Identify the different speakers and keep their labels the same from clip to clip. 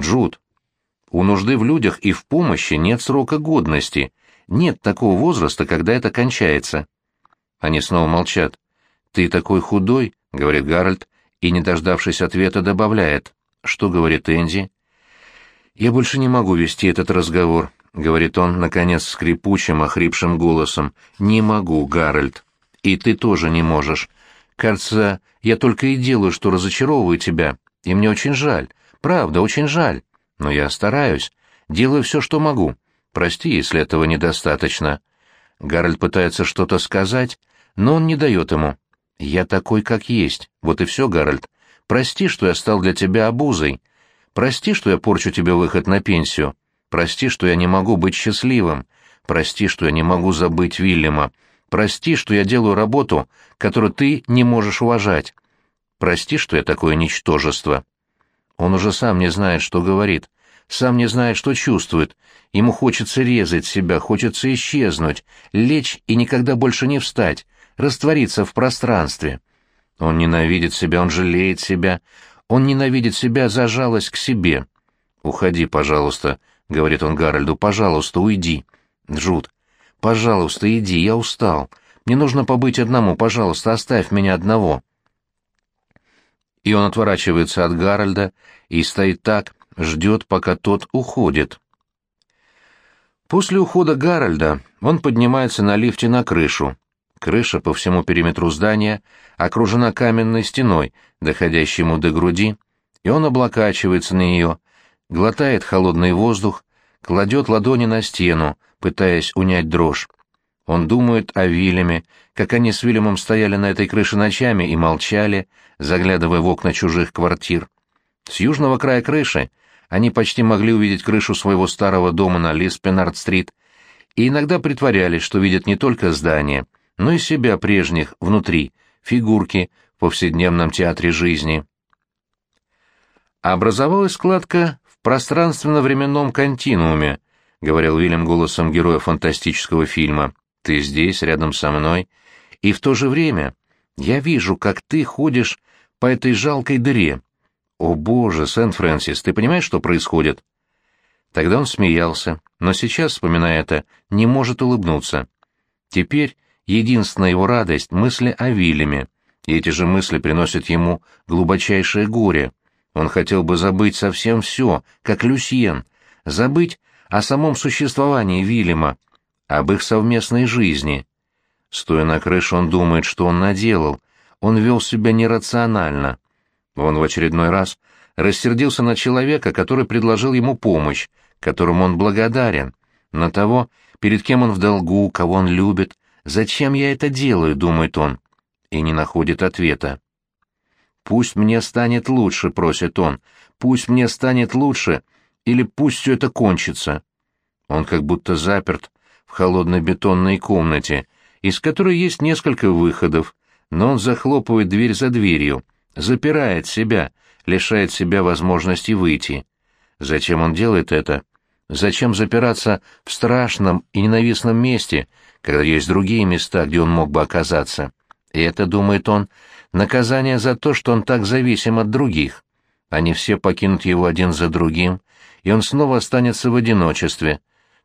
Speaker 1: Джуд, у нужды в людях и в помощи нет срока годности, нет такого возраста, когда это кончается. Они снова молчат. «Ты такой худой», — говорит Гарольд, и, не дождавшись ответа, добавляет. «Что говорит Энди?» «Я больше не могу вести этот разговор», — говорит он, наконец, скрипучим, охрипшим голосом. «Не могу, Гарольд. И ты тоже не можешь. Кажется, я только и делаю, что разочаровываю тебя, и мне очень жаль. Правда, очень жаль. Но я стараюсь. Делаю все, что могу. Прости, если этого недостаточно». Гарольд пытается что-то сказать, но он не дает ему. «Я такой, как есть. Вот и все, Гарольд. Прости, что я стал для тебя обузой. Прости, что я порчу тебе выход на пенсию. Прости, что я не могу быть счастливым. Прости, что я не могу забыть Вильяма. Прости, что я делаю работу, которую ты не можешь уважать. Прости, что я такое ничтожество». Он уже сам не знает, что говорит, сам не знает, что чувствует. Ему хочется резать себя, хочется исчезнуть, лечь и никогда больше не встать, раствориться в пространстве. Он ненавидит себя, он жалеет себя, он ненавидит себя за жалость к себе. «Уходи, пожалуйста», — говорит он Гарольду, — «пожалуйста, уйди». «Джуд, пожалуйста, иди, я устал. Мне нужно побыть одному, пожалуйста, оставь меня одного». И он отворачивается от Гарольда и стоит так, ждет, пока тот уходит. После ухода Гарольда он поднимается на лифте на крышу. Крыша по всему периметру здания окружена каменной стеной, доходящей ему до груди, и он облокачивается на нее, глотает холодный воздух, кладет ладони на стену, пытаясь унять дрожь. Он думает о Вильяме, как они с Вильямом стояли на этой крыше ночами и молчали, заглядывая в окна чужих квартир. С южного края крыши они почти могли увидеть крышу своего старого дома на Лиспенард-стрит и иногда притворялись, что видят не только здание, но и себя прежних внутри, фигурки в повседневном театре жизни. Образовалась складка в пространственно-временном континууме, говорил Уильям голосом героя фантастического фильма. Ты здесь, рядом со мной, и в то же время я вижу, как ты ходишь по этой жалкой дыре, «О боже, Сент-Фрэнсис, ты понимаешь, что происходит?» Тогда он смеялся, но сейчас, вспоминая это, не может улыбнуться. Теперь единственная его радость — мысли о Вильяме, и эти же мысли приносят ему глубочайшее горе. Он хотел бы забыть совсем все, как Люсьен, забыть о самом существовании Вильяма, об их совместной жизни. Стоя на крыше, он думает, что он наделал, он вел себя нерационально — он в очередной раз рассердился на человека, который предложил ему помощь, которому он благодарен, на того, перед кем он в долгу, кого он любит. «Зачем я это делаю?» — думает он, и не находит ответа. «Пусть мне станет лучше», — просит он, — «пусть мне станет лучше, или пусть все это кончится». Он как будто заперт холодной бетонной комнате, из которой есть несколько выходов, но он захлопывает дверь за дверью, запирает себя, лишает себя возможности выйти. Зачем он делает это? Зачем запираться в страшном и ненавистном месте, когда есть другие места, где он мог бы оказаться? И это, думает он, наказание за то, что он так зависим от других. Они все покинут его один за другим, и он снова останется в одиночестве.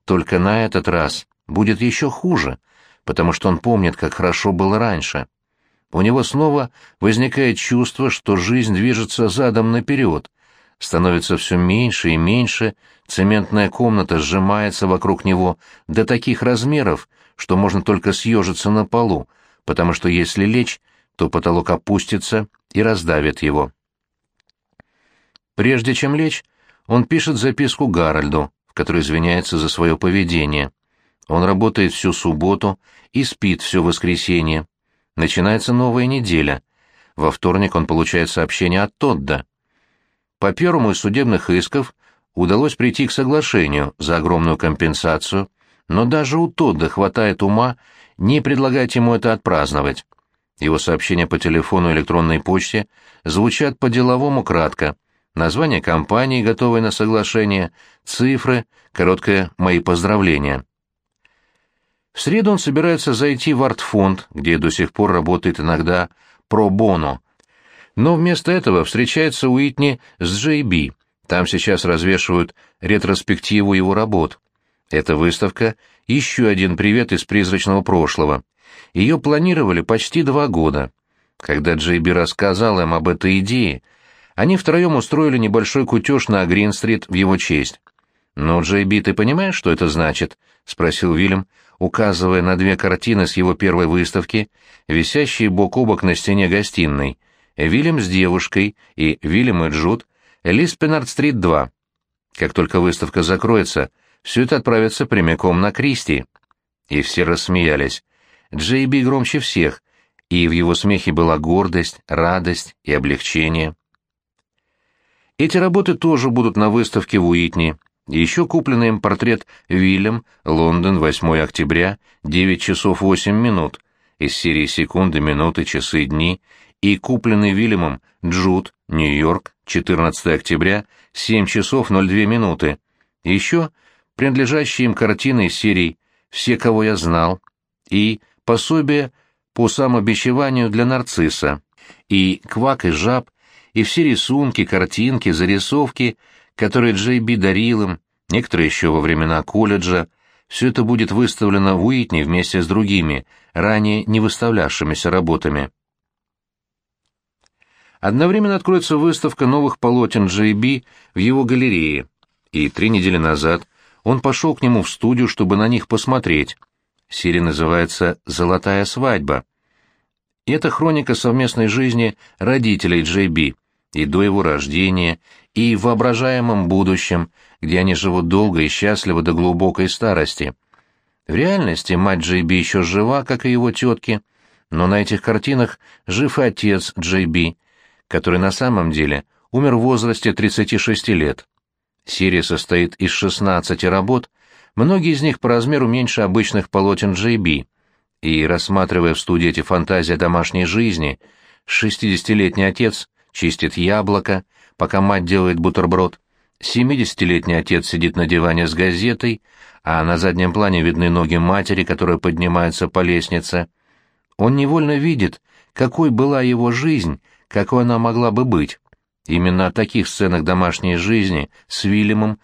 Speaker 1: Только на этот раз будет еще хуже, потому что он помнит, как хорошо было раньше у него снова возникает чувство, что жизнь движется задом наперед, становится все меньше и меньше, цементная комната сжимается вокруг него до таких размеров, что можно только съежиться на полу, потому что если лечь, то потолок опустится и раздавит его. Прежде чем лечь, он пишет записку Гарольду, в которой извиняется за свое поведение. Он работает всю субботу и спит все воскресенье. Начинается новая неделя. Во вторник он получает сообщение от Тодда. По первому из судебных исков удалось прийти к соглашению за огромную компенсацию, но даже у Тодда хватает ума не предлагать ему это отпраздновать. Его сообщения по телефону и электронной почте звучат по-деловому кратко. Название компании, готовой на соглашение, цифры, короткое «Мои поздравления». В среду он собирается зайти в артфонд, где до сих пор работает иногда про боно. Но вместо этого встречается Уитни с Джей Би, Там сейчас развешивают ретроспективу его работ. Эта выставка — еще один привет из призрачного прошлого. Ее планировали почти два года. Когда Джейби рассказал им об этой идее, они втроем устроили небольшой кутеж на Грин-стрит в его честь. «Ну, Джейби, ты понимаешь, что это значит?» — спросил Вильям, указывая на две картины с его первой выставки, висящие бок о бок на стене гостиной. Вильям с девушкой и Вильям и Джуд, Лиспенард-стрит 2. Как только выставка закроется, все это отправится прямиком на Кристи. И все рассмеялись. Джейби громче всех, и в его смехе была гордость, радость и облегчение. Эти работы тоже будут на выставке в Уитни. Еще купленный им портрет Вильям, Лондон, 8 октября, 9 часов 8 минут, из серии «Секунды, минуты, часы, дни», и купленный Вильямом Джуд, Нью-Йорк, 14 октября, 7 часов 02 минуты. Еще принадлежащие им картины из серий «Все, кого я знал» и пособие по самобичеванию для нарцисса, и «Квак и жаб», и все рисунки, картинки, зарисовки, которые Джей Би дарил им, некоторые еще во времена колледжа, все это будет выставлено в Уитни вместе с другими, ранее не выставлявшимися работами. Одновременно откроется выставка новых полотен Джей Би в его галерее, и три недели назад он пошел к нему в студию, чтобы на них посмотреть. Серия называется «Золотая свадьба». И это хроника совместной жизни родителей Джей Би, и до его рождения, и воображаемом будущем, где они живут долго и счастливо до глубокой старости. В реальности мать Джей Би еще жива, как и его тетки, но на этих картинах жив и отец Джей Би, который на самом деле умер в возрасте 36 лет. Серия состоит из 16 работ, многие из них по размеру меньше обычных полотен Джей Би, и, рассматривая в студии эти фантазии домашней жизни, 60-летний отец чистит яблоко, пока мать делает бутерброд, 70-летний отец сидит на диване с газетой, а на заднем плане видны ноги матери, которая поднимается по лестнице. Он невольно видит, какой была его жизнь, какой она могла бы быть. Именно о таких сценах домашней жизни с Вильямом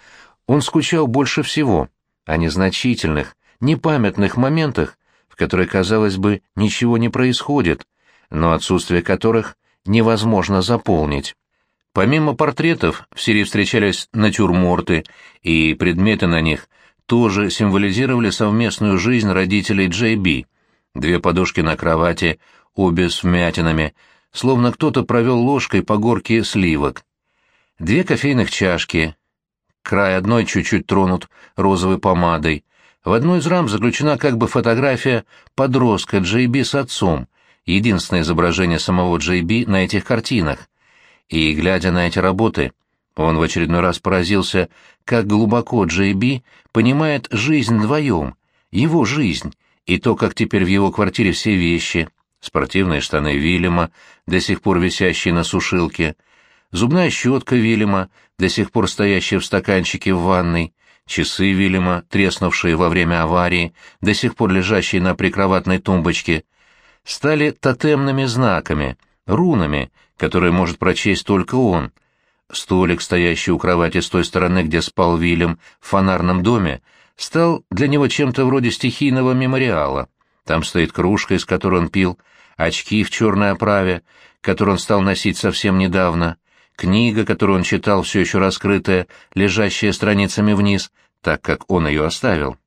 Speaker 1: он скучал больше всего, о незначительных, непамятных моментах, в которые, казалось бы, ничего не происходит, но отсутствие которых невозможно заполнить. Помимо портретов в серии встречались натюрморты, и предметы на них тоже символизировали совместную жизнь родителей Джей Би. Две подушки на кровати, обе с вмятинами, словно кто-то провел ложкой по горке сливок. Две кофейных чашки, край одной чуть-чуть тронут розовой помадой. В одной из рам заключена как бы фотография подростка Джей Би с отцом, единственное изображение самого Джей Би на этих картинах. И, глядя на эти работы, он в очередной раз поразился, как глубоко Джей Би понимает жизнь вдвоем, его жизнь, и то, как теперь в его квартире все вещи, спортивные штаны Вильяма, до сих пор висящие на сушилке, зубная щетка Вильяма, до сих пор стоящая в стаканчике в ванной, часы Вильяма, треснувшие во время аварии, до сих пор лежащие на прикроватной тумбочке, стали тотемными знаками, рунами, которые может прочесть только он. Столик, стоящий у кровати с той стороны, где спал Вильям в фонарном доме, стал для него чем-то вроде стихийного мемориала. Там стоит кружка, из которой он пил, очки в черной оправе, которые он стал носить совсем недавно, книга, которую он читал, все еще раскрытая, лежащая страницами вниз, так как он ее оставил.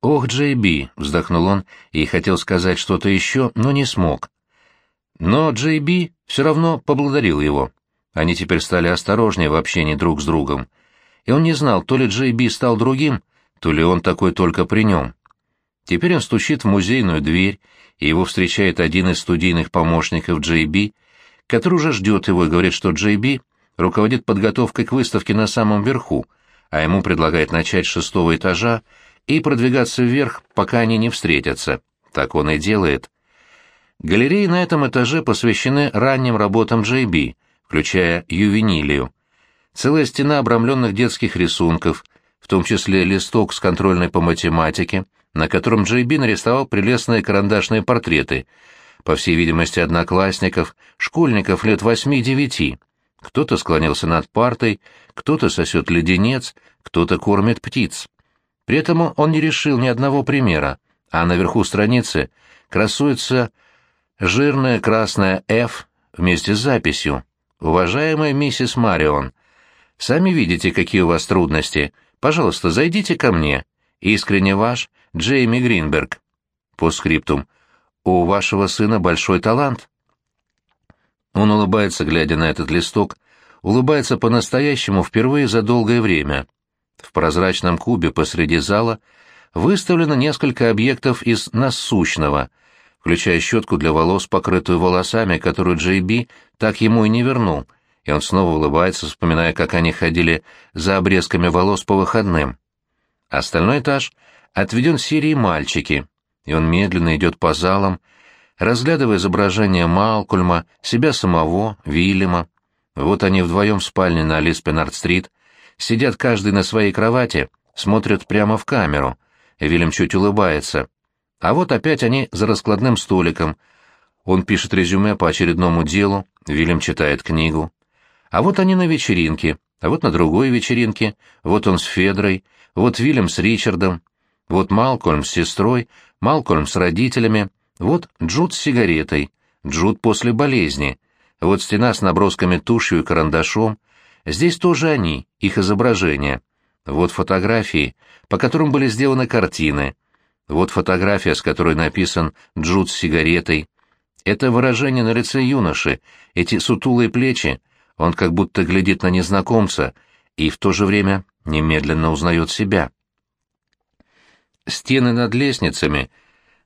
Speaker 1: «Ох, Джей Би!» — вздохнул он и хотел сказать что-то еще, но не смог. Но Джей Би все равно поблагодарил его. Они теперь стали осторожнее в общении друг с другом. И он не знал, то ли Джей Би стал другим, то ли он такой только при нем. Теперь он стучит в музейную дверь, и его встречает один из студийных помощников Джей Би, который уже ждет его и говорит, что Джей Би руководит подготовкой к выставке на самом верху, а ему предлагает начать с шестого этажа и продвигаться вверх, пока они не встретятся. Так он и делает. Галереи на этом этаже посвящены ранним работам Джей Би, включая ювенилию. Целая стена обрамленных детских рисунков, в том числе листок с контрольной по математике, на котором Джей Би нарисовал прелестные карандашные портреты, по всей видимости, одноклассников, школьников лет восьми-девяти. Кто-то склонился над партой, кто-то сосет леденец, кто-то кормит птиц. При этом он не решил ни одного примера, а наверху страницы красуется жирная красная «Ф» вместе с записью. «Уважаемая миссис Марион, сами видите, какие у вас трудности. Пожалуйста, зайдите ко мне. Искренне ваш, Джейми Гринберг». По скриптум. «У вашего сына большой талант». Он улыбается, глядя на этот листок, улыбается по-настоящему впервые за долгое время. В прозрачном кубе посреди зала выставлено несколько объектов из насущного, включая щетку для волос, покрытую волосами, которую Джей Би так ему и не вернул, и он снова улыбается, вспоминая, как они ходили за обрезками волос по выходным. Остальной этаж отведен серии «Мальчики», и он медленно идет по залам, разглядывая изображения Малкульма, себя самого, Вильяма. Вот они вдвоем в спальне на Лиспенард-стрит, сидят каждый на своей кровати, смотрят прямо в камеру. Вильям чуть улыбается. А вот опять они за раскладным столиком. Он пишет резюме по очередному делу, Вильям читает книгу. А вот они на вечеринке, а вот на другой вечеринке, вот он с Федрой, вот Вильям с Ричардом, вот Малкольм с сестрой, Малкольм с родителями, вот Джуд с сигаретой, Джуд после болезни, вот стена с набросками тушью и карандашом, здесь тоже они, их изображения. Вот фотографии, по которым были сделаны картины. Вот фотография, с которой написан Джуд с сигаретой. Это выражение на лице юноши, эти сутулые плечи, он как будто глядит на незнакомца и в то же время немедленно узнает себя. Стены над лестницами —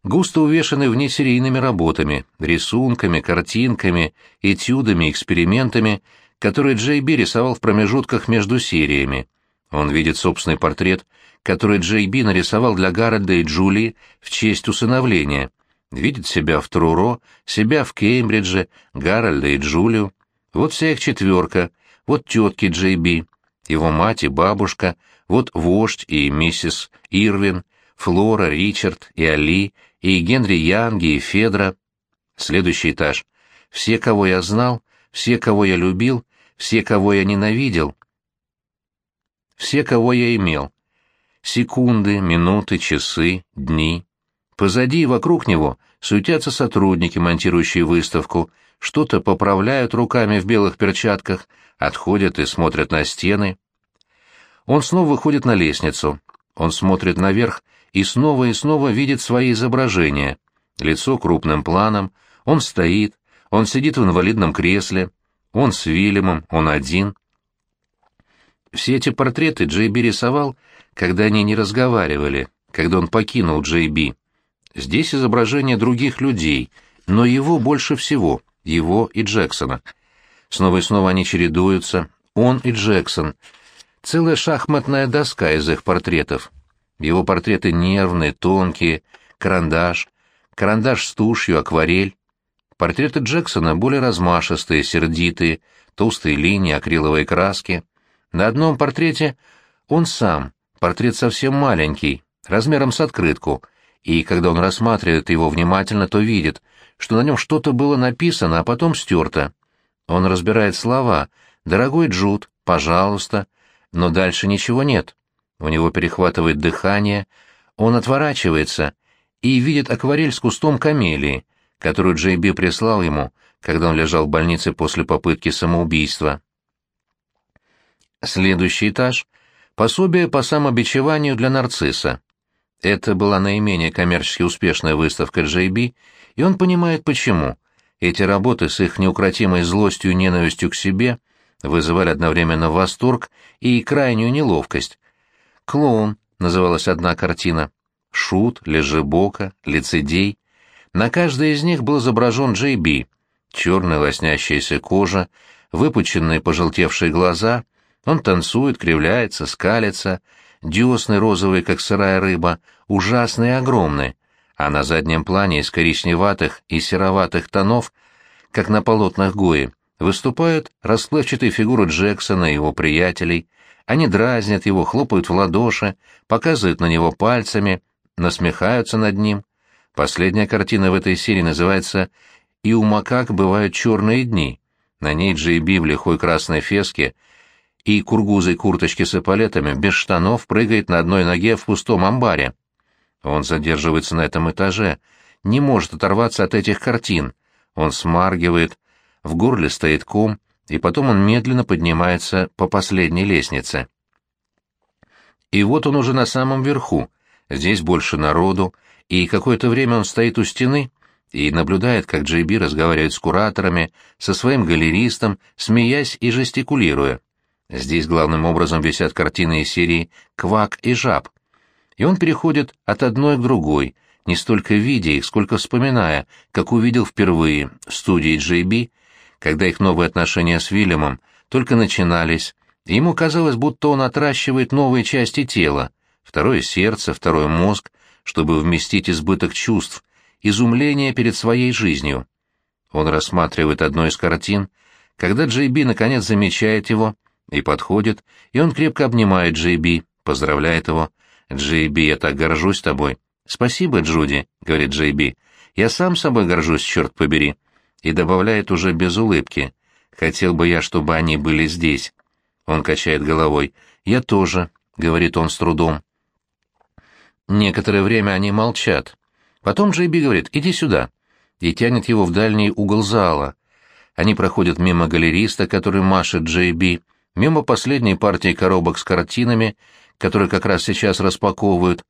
Speaker 1: густо увешаны внесерийными работами, рисунками, картинками, этюдами, экспериментами, которые Джей Би рисовал в промежутках между сериями. Он видит собственный портрет, который Джей Би нарисовал для Гарольда и Джулии в честь усыновления. Видит себя в Труро, себя в Кеймбридже, Гарольда и Джулию. Вот вся их четверка, вот тетки Джей Би, его мать и бабушка, вот вождь и миссис Ирвин, Флора, Ричард и Али, и Генри Янги, и Федра. Следующий этаж. Все, кого я знал, все, кого я любил, все, кого я ненавидел, все, кого я имел. Секунды, минуты, часы, дни. Позади и вокруг него суетятся сотрудники, монтирующие выставку, что-то поправляют руками в белых перчатках, отходят и смотрят на стены. Он снова выходит на лестницу. Он смотрит наверх и снова и снова видит свои изображения. Лицо крупным планом, он стоит, он сидит в инвалидном кресле, он с Вильямом, он один. Все эти портреты Джей Би рисовал, когда они не разговаривали, когда он покинул Джей Би. Здесь изображения других людей, но его больше всего, его и Джексона. Снова и снова они чередуются, он и Джексон. Целая шахматная доска из их портретов. Его портреты нервные, тонкие, карандаш, карандаш с тушью, акварель. Портреты Джексона более размашистые, сердитые, толстые линии, акриловые краски. На одном портрете он сам, портрет совсем маленький, размером с открытку, и когда он рассматривает его внимательно, то видит, что на нем что-то было написано, а потом стерто. Он разбирает слова «Дорогой Джуд», «Пожалуйста», но дальше ничего нет. У него перехватывает дыхание, он отворачивается и видит акварель с кустом камелии, которую Джей Би прислал ему, когда он лежал в больнице после попытки самоубийства. Следующий этаж — пособие по самобичеванию для нарцисса. Это была наименее коммерчески успешная выставка Би, и он понимает почему. Эти работы с их неукротимой злостью и ненавистью к себе вызывали одновременно восторг и крайнюю неловкость, «Клоун» называлась одна картина. Шут, Лежебока, Лицедей. На каждой из них был изображен Джей Би. Черная лоснящаяся кожа, выпученные пожелтевшие глаза. Он танцует, кривляется, скалится. Десны розовые, как сырая рыба, ужасные и огромные. А на заднем плане из коричневатых и сероватых тонов, как на полотнах Гои, выступают расплывчатые фигуры Джексона и его приятелей — они дразнят его, хлопают в ладоши, показывают на него пальцами, насмехаются над ним. Последняя картина в этой серии называется «И у макак бывают черные дни». На ней Джейби в лихой красной феске и кургузой курточке с эполетами без штанов прыгает на одной ноге в пустом амбаре. Он задерживается на этом этаже, не может оторваться от этих картин. Он смаргивает, в горле стоит ком, и потом он медленно поднимается по последней лестнице. И вот он уже на самом верху, здесь больше народу, и какое-то время он стоит у стены и наблюдает, как Джейби разговаривает с кураторами, со своим галеристом, смеясь и жестикулируя. Здесь главным образом висят картины из серии «Квак и жаб». И он переходит от одной к другой, не столько видя их, сколько вспоминая, как увидел впервые в студии Джейби, когда их новые отношения с Вильямом только начинались, и ему казалось, будто он отращивает новые части тела, второе сердце, второй мозг, чтобы вместить избыток чувств, изумление перед своей жизнью. Он рассматривает одну из картин, когда Джейби наконец замечает его и подходит, и он крепко обнимает Джейби, поздравляет его. «Джейби, я так горжусь тобой». «Спасибо, Джуди», — говорит Джейби. «Я сам собой горжусь, черт побери». И добавляет уже без улыбки. «Хотел бы я, чтобы они были здесь». Он качает головой. «Я тоже», — говорит он с трудом. Некоторое время они молчат. Потом Джейби говорит «иди сюда» и тянет его в дальний угол зала. Они проходят мимо галериста, который машет Джейби, мимо последней партии коробок с картинами, которые как раз сейчас распаковывают,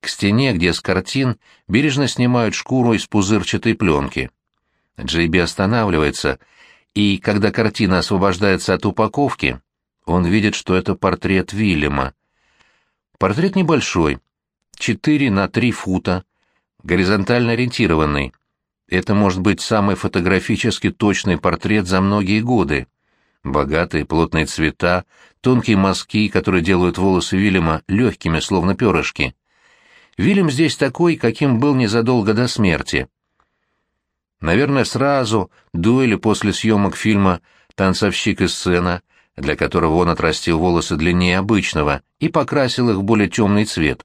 Speaker 1: к стене, где с картин бережно снимают шкуру из пузырчатой пленки. Джейби останавливается, и, когда картина освобождается от упаковки, он видит, что это портрет Вильяма. Портрет небольшой, 4 на 3 фута, горизонтально ориентированный. Это может быть самый фотографически точный портрет за многие годы. Богатые плотные цвета, тонкие мазки, которые делают волосы Вильяма легкими, словно перышки. Вильям здесь такой, каким был незадолго до смерти. Наверное, сразу, до или после съемок фильма «Танцовщик и сцена», для которого он отрастил волосы длиннее обычного и покрасил их в более темный цвет.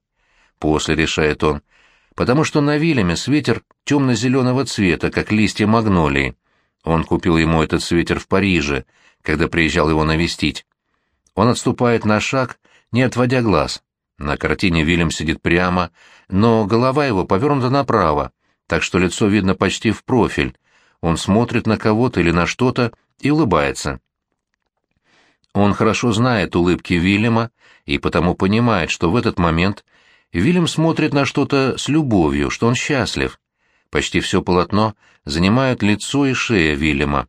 Speaker 1: После, решает он, потому что на Вильяме свитер темно-зеленого цвета, как листья магнолии. Он купил ему этот свитер в Париже — когда приезжал его навестить. Он отступает на шаг, не отводя глаз. На картине Вильям сидит прямо, но голова его повернута направо, так что лицо видно почти в профиль. Он смотрит на кого-то или на что-то и улыбается. Он хорошо знает улыбки Вильяма и потому понимает, что в этот момент Вильям смотрит на что-то с любовью, что он счастлив. Почти все полотно занимают лицо и шея Вильяма.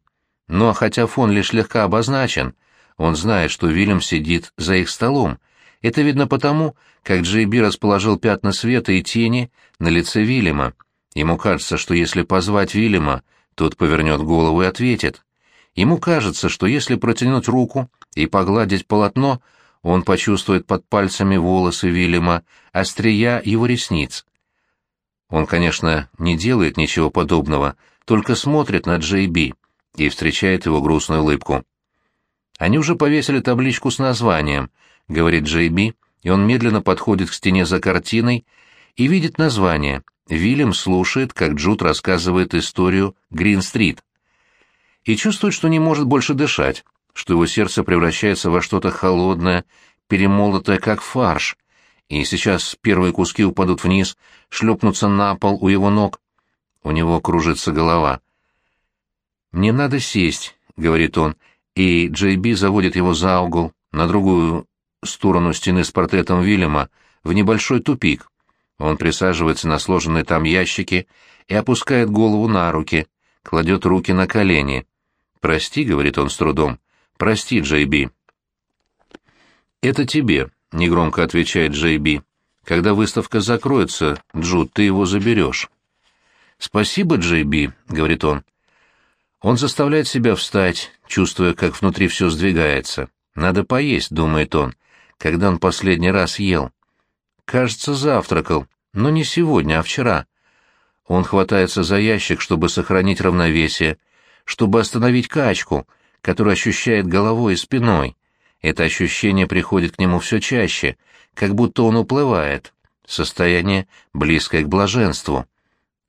Speaker 1: Но хотя фон лишь слегка обозначен, он знает, что Вильям сидит за их столом. Это видно потому, как Джейби расположил пятна света и тени на лице Вильяма. Ему кажется, что если позвать Вильяма, тот повернет голову и ответит. Ему кажется, что если протянуть руку и погладить полотно, он почувствует под пальцами волосы Вильяма, острия его ресниц. Он, конечно, не делает ничего подобного, только смотрит на Джейби и встречает его грустную улыбку. «Они уже повесили табличку с названием», — говорит Джей Би, и он медленно подходит к стене за картиной и видит название. Вильям слушает, как Джуд рассказывает историю Грин-стрит. И чувствует, что не может больше дышать, что его сердце превращается во что-то холодное, перемолотое, как фарш, и сейчас первые куски упадут вниз, шлепнутся на пол у его ног. У него кружится голова. «Мне надо сесть», — говорит он, и Джей Би заводит его за угол, на другую сторону стены с портретом Вильяма, в небольшой тупик. Он присаживается на сложенные там ящики и опускает голову на руки, кладет руки на колени. «Прости», — говорит он с трудом, — «прости, Джей Би». «Это тебе», — негромко отвечает Джей Би. «Когда выставка закроется, Джуд, ты его заберешь». «Спасибо, Джей Би», — говорит он. Он заставляет себя встать, чувствуя, как внутри все сдвигается. «Надо поесть», — думает он, когда он последний раз ел. Кажется, завтракал, но не сегодня, а вчера. Он хватается за ящик, чтобы сохранить равновесие, чтобы остановить качку, которую ощущает головой и спиной. Это ощущение приходит к нему все чаще, как будто он уплывает. Состояние, близкое к блаженству.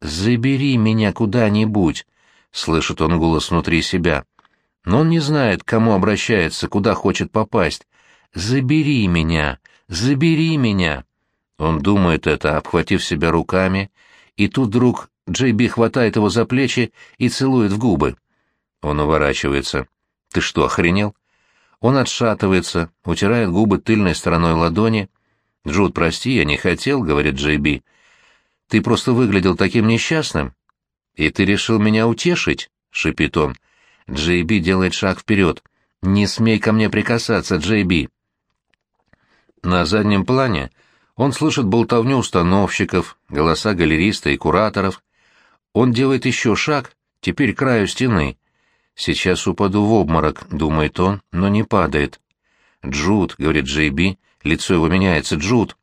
Speaker 1: «Забери меня куда-нибудь», слышит он голос внутри себя. но он не знает, к кому обращается, куда хочет попасть. «Забери меня! Забери меня!» Он думает это, обхватив себя руками, и тут вдруг Джейби хватает его за плечи и целует в губы. Он уворачивается. «Ты что, охренел?» Он отшатывается, утирает губы тыльной стороной ладони. «Джуд, прости, я не хотел», — говорит Джейби. «Ты просто выглядел таким несчастным». «И ты решил меня утешить?» — шипит он. Джейби делает шаг вперед. «Не смей ко мне прикасаться, Джейби!» На заднем плане он слышит болтовню установщиков, голоса галериста и кураторов. Он делает еще шаг, теперь краю стены. «Сейчас упаду в обморок», — думает он, но не падает. «Джуд», — говорит Джейби, лицо его меняется, «Джуд».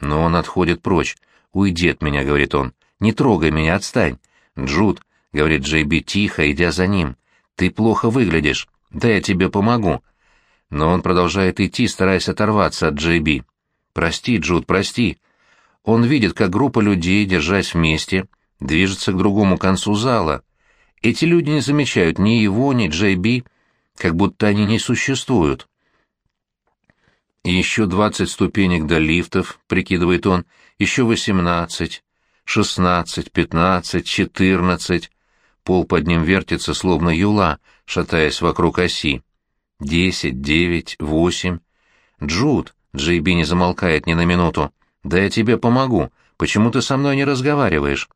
Speaker 1: Но он отходит прочь. «Уйди от меня», — говорит он. «Не трогай меня, отстань». «Джуд», — говорит Джейби тихо, идя за ним. «Ты плохо выглядишь. Да я тебе помогу». Но он продолжает идти, стараясь оторваться от Джейби. «Прости, Джуд, прости». Он видит, как группа людей, держась вместе, движется к другому концу зала. Эти люди не замечают ни его, ни Джейби, как будто они не существуют. «Еще двадцать ступенек до лифтов», — прикидывает он, — «еще восемнадцать, шестнадцать, пятнадцать, четырнадцать». Пол под ним вертится, словно юла, шатаясь вокруг оси. Десять, девять, восемь. «Джуд», — Джейби не замолкает ни на минуту, — «да я тебе помогу. Почему ты со мной не разговариваешь?»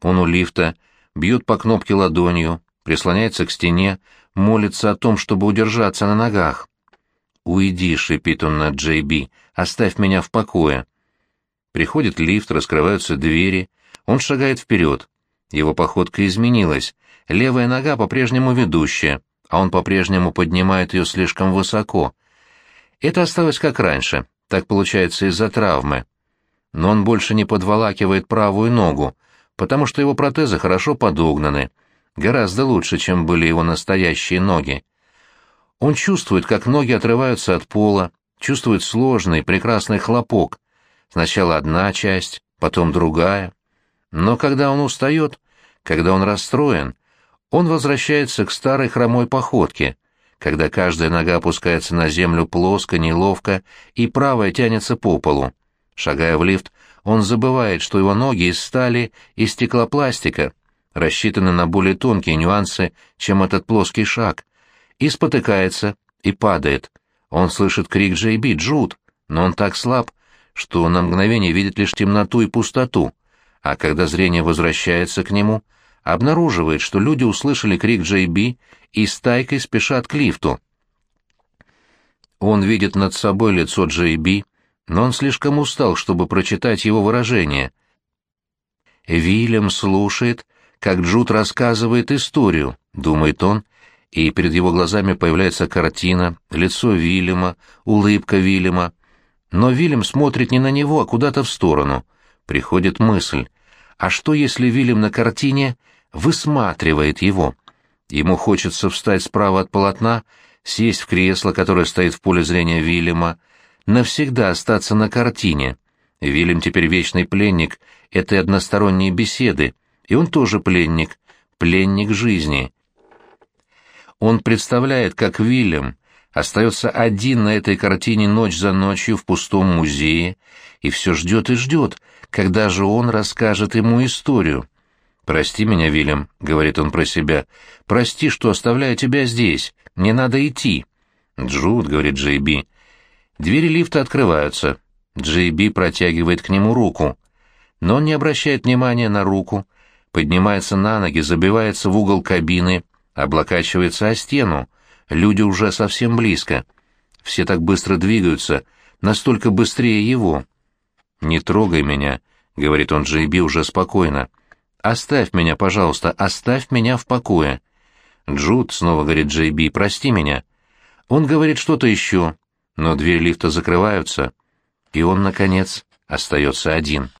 Speaker 1: Он у лифта бьет по кнопке ладонью, прислоняется к стене, молится о том, чтобы удержаться на ногах. «Уйди», — шипит он на Джей Би, — «оставь меня в покое». Приходит лифт, раскрываются двери, он шагает вперед. Его походка изменилась, левая нога по-прежнему ведущая, а он по-прежнему поднимает ее слишком высоко. Это осталось как раньше, так получается из-за травмы. Но он больше не подволакивает правую ногу, потому что его протезы хорошо подогнаны, гораздо лучше, чем были его настоящие ноги. Он чувствует, как ноги отрываются от пола, чувствует сложный, прекрасный хлопок. Сначала одна часть, потом другая. Но когда он устает, когда он расстроен, он возвращается к старой хромой походке, когда каждая нога опускается на землю плоско, неловко, и правая тянется по полу. Шагая в лифт, он забывает, что его ноги из стали и стеклопластика, рассчитаны на более тонкие нюансы, чем этот плоский шаг, и спотыкается, и падает. Он слышит крик Джейби «Джуд!», но он так слаб, что на мгновение видит лишь темноту и пустоту, а когда зрение возвращается к нему, обнаруживает, что люди услышали крик Джейби и стайкой спешат к лифту. Он видит над собой лицо Джейби, но он слишком устал, чтобы прочитать его выражение. Вильям слушает, как Джуд рассказывает историю, думает он, и перед его глазами появляется картина, лицо Вильяма, улыбка Вильяма. Но Вильям смотрит не на него, а куда-то в сторону. Приходит мысль, а что если Вильям на картине высматривает его? Ему хочется встать справа от полотна, сесть в кресло, которое стоит в поле зрения Вильяма, навсегда остаться на картине. Вильям теперь вечный пленник этой односторонней беседы, и он тоже пленник, пленник жизни. Он представляет, как Вильям остается один на этой картине ночь за ночью в пустом музее, и все ждет и ждет, когда же он расскажет ему историю. «Прости меня, Вильям», — говорит он про себя, — «прости, что оставляю тебя здесь, мне надо идти». «Джуд», — говорит Джейби, Двери лифта открываются. Джейби протягивает к нему руку. Но он не обращает внимания на руку, поднимается на ноги, забивается в угол кабины, облокачивается о стену. Люди уже совсем близко. Все так быстро двигаются, настолько быстрее его. «Не трогай меня», — говорит он Джейби уже спокойно. «Оставь меня, пожалуйста, оставь меня в покое». «Джуд», — снова говорит Джейби, — «прости меня». Он говорит что-то еще, но двери лифта закрываются, и он, наконец, остается один.